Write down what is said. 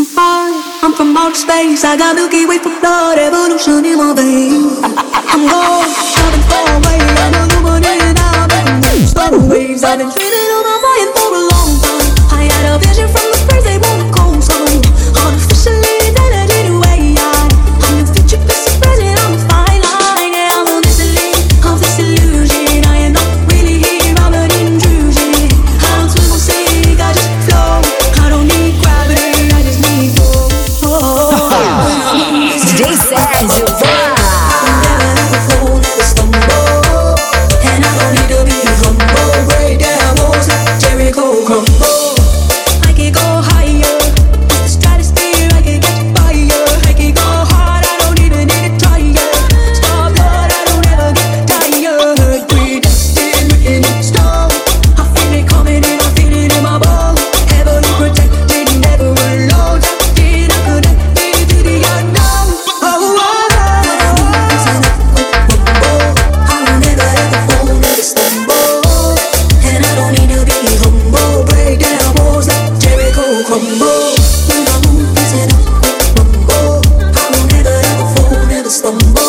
I'm from outer space. I got Milky Way from blood, evolution in my veins. I'm gone, I've been far away. I'm a woman and I'm making stellar waves. I've been dreaming of my mind for a long time. I had a vision from the crazy woman. Sérgio, vem. stumble